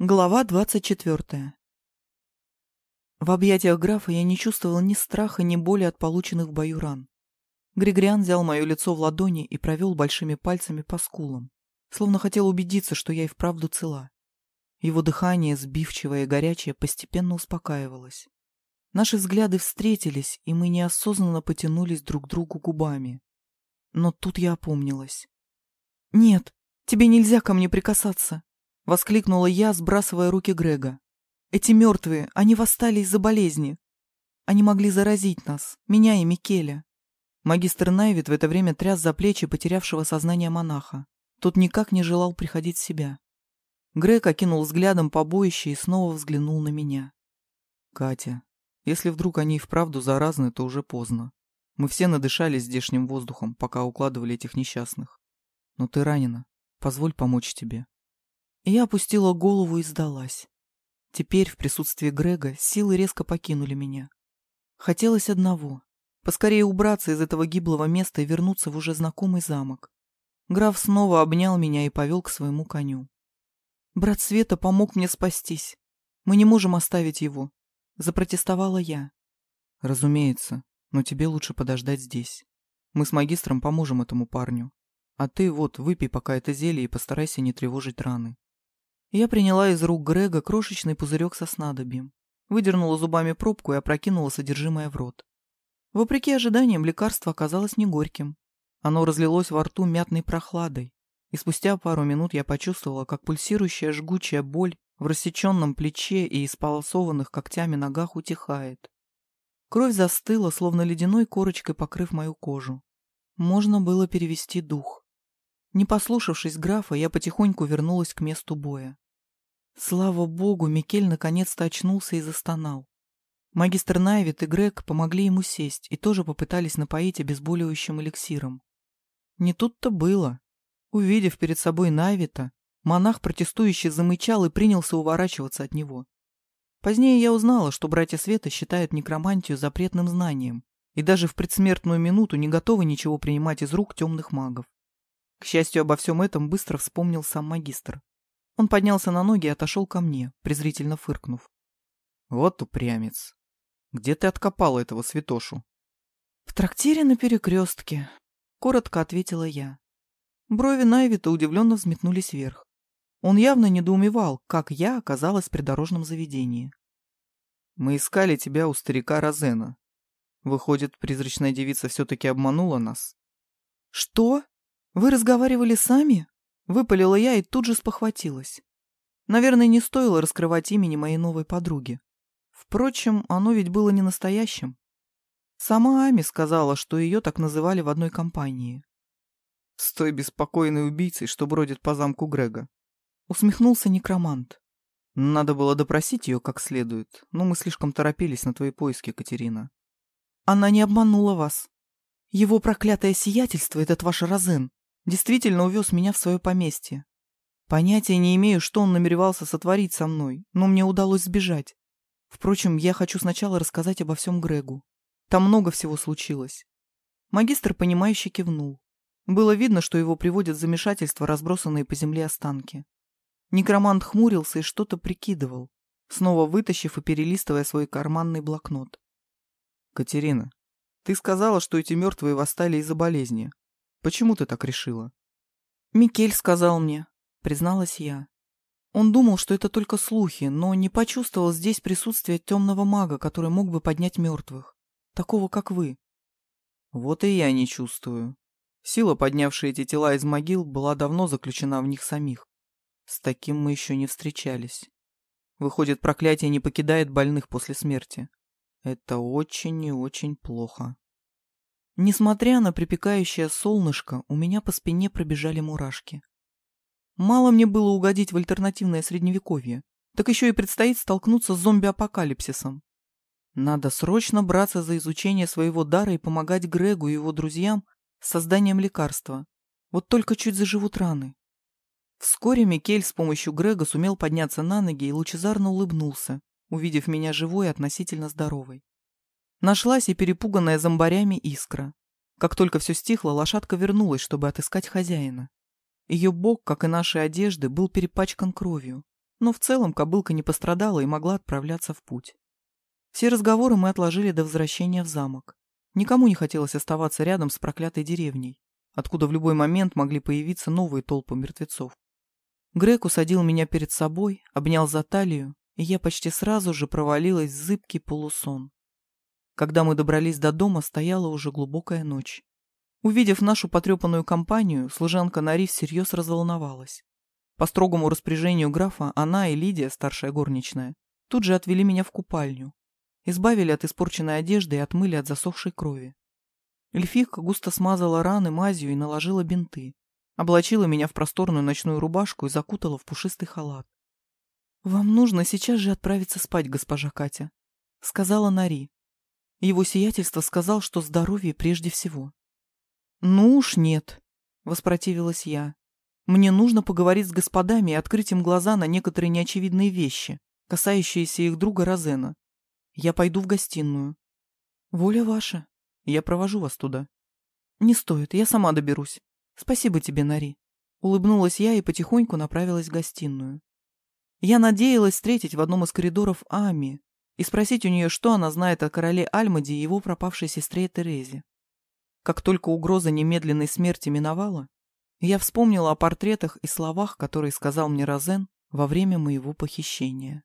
Глава двадцать четвертая. В объятиях графа я не чувствовала ни страха, ни боли от полученных в бою ран. Григориан взял мое лицо в ладони и провел большими пальцами по скулам, словно хотел убедиться, что я и вправду цела. Его дыхание, сбивчивое и горячее, постепенно успокаивалось. Наши взгляды встретились, и мы неосознанно потянулись друг к другу губами. Но тут я опомнилась. «Нет, тебе нельзя ко мне прикасаться!» Воскликнула я, сбрасывая руки Грега. Эти мертвые, они восстали из-за болезни. Они могли заразить нас, меня и Микеля. Магистр Найвит в это время тряс за плечи потерявшего сознание монаха. Тот никак не желал приходить в себя. Грег окинул взглядом побоище и снова взглянул на меня. «Катя, если вдруг они и вправду заразны, то уже поздно. Мы все надышались здешним воздухом, пока укладывали этих несчастных. Но ты ранена. Позволь помочь тебе». Я опустила голову и сдалась. Теперь, в присутствии Грега, силы резко покинули меня. Хотелось одного — поскорее убраться из этого гиблого места и вернуться в уже знакомый замок. Граф снова обнял меня и повел к своему коню. «Брат Света помог мне спастись. Мы не можем оставить его», — запротестовала я. «Разумеется, но тебе лучше подождать здесь. Мы с магистром поможем этому парню. А ты вот выпей пока это зелье и постарайся не тревожить раны». Я приняла из рук Грега крошечный пузырек со снадобьем, выдернула зубами пробку и опрокинула содержимое в рот. Вопреки ожиданиям, лекарство оказалось не горьким. Оно разлилось во рту мятной прохладой, и спустя пару минут я почувствовала, как пульсирующая жгучая боль в рассеченном плече и исполосованных когтями ногах утихает. Кровь застыла, словно ледяной корочкой покрыв мою кожу. Можно было перевести дух. Не послушавшись графа, я потихоньку вернулась к месту боя. Слава богу, Микель наконец-то очнулся и застонал. Магистр Найвит и Грег помогли ему сесть и тоже попытались напоить обезболивающим эликсиром. Не тут-то было. Увидев перед собой Найвита, монах протестующий замычал и принялся уворачиваться от него. Позднее я узнала, что братья Света считают некромантию запретным знанием и даже в предсмертную минуту не готовы ничего принимать из рук темных магов. К счастью, обо всем этом быстро вспомнил сам магистр. Он поднялся на ноги и отошел ко мне, презрительно фыркнув. «Вот упрямец. Где ты откопал этого святошу?» «В трактире на перекрестке», — коротко ответила я. Брови Найвита удивленно взметнулись вверх. Он явно недоумевал, как я оказалась в придорожном заведении. «Мы искали тебя у старика Розена. Выходит, призрачная девица все-таки обманула нас?» «Что?» «Вы разговаривали сами?» — выпалила я и тут же спохватилась. Наверное, не стоило раскрывать имени моей новой подруги. Впрочем, оно ведь было не настоящим. Сама Ами сказала, что ее так называли в одной компании. «С той беспокойной убийцей, что бродит по замку Грега», — усмехнулся некромант. «Надо было допросить ее как следует, но мы слишком торопились на твои поиски, Катерина». «Она не обманула вас. Его проклятое сиятельство, этот ваш Розен, действительно увез меня в свое поместье. Понятия не имею, что он намеревался сотворить со мной, но мне удалось сбежать. Впрочем, я хочу сначала рассказать обо всем Грегу. Там много всего случилось. Магистр, понимающе кивнул. Было видно, что его приводят в замешательство разбросанные по земле останки. Некромант хмурился и что-то прикидывал, снова вытащив и перелистывая свой карманный блокнот. «Катерина, ты сказала, что эти мертвые восстали из-за болезни. Почему ты так решила? Микель сказал мне, призналась я. Он думал, что это только слухи, но не почувствовал здесь присутствие темного мага, который мог бы поднять мертвых. Такого, как вы. Вот и я не чувствую. Сила, поднявшая эти тела из могил, была давно заключена в них самих. С таким мы еще не встречались. Выходит, проклятие не покидает больных после смерти. Это очень и очень плохо. Несмотря на припекающее солнышко, у меня по спине пробежали мурашки. Мало мне было угодить в альтернативное средневековье, так еще и предстоит столкнуться с зомби-апокалипсисом. Надо срочно браться за изучение своего дара и помогать Грегу и его друзьям с созданием лекарства. Вот только чуть заживут раны. Вскоре Микель с помощью Грега сумел подняться на ноги и лучезарно улыбнулся, увидев меня живой и относительно здоровой. Нашлась и перепуганная зомбарями искра. Как только все стихло, лошадка вернулась, чтобы отыскать хозяина. Ее бок, как и наши одежды, был перепачкан кровью. Но в целом кобылка не пострадала и могла отправляться в путь. Все разговоры мы отложили до возвращения в замок. Никому не хотелось оставаться рядом с проклятой деревней, откуда в любой момент могли появиться новые толпы мертвецов. Грег усадил меня перед собой, обнял за талию, и я почти сразу же провалилась в зыбкий полусон. Когда мы добрались до дома, стояла уже глубокая ночь. Увидев нашу потрепанную компанию, служанка Нари всерьез разволновалась. По строгому распоряжению графа она и Лидия, старшая горничная, тут же отвели меня в купальню, избавили от испорченной одежды и отмыли от засохшей крови. Эльфийка густо смазала раны мазью и наложила бинты, облачила меня в просторную ночную рубашку и закутала в пушистый халат. «Вам нужно сейчас же отправиться спать, госпожа Катя», — сказала Нари. Его сиятельство сказал, что здоровье прежде всего. «Ну уж нет», — воспротивилась я. «Мне нужно поговорить с господами и открыть им глаза на некоторые неочевидные вещи, касающиеся их друга Розена. Я пойду в гостиную». «Воля ваша. Я провожу вас туда». «Не стоит, я сама доберусь. Спасибо тебе, Нари». Улыбнулась я и потихоньку направилась в гостиную. Я надеялась встретить в одном из коридоров Ами и спросить у нее, что она знает о короле Альмаде и его пропавшей сестре Терезе. Как только угроза немедленной смерти миновала, я вспомнила о портретах и словах, которые сказал мне Розен во время моего похищения.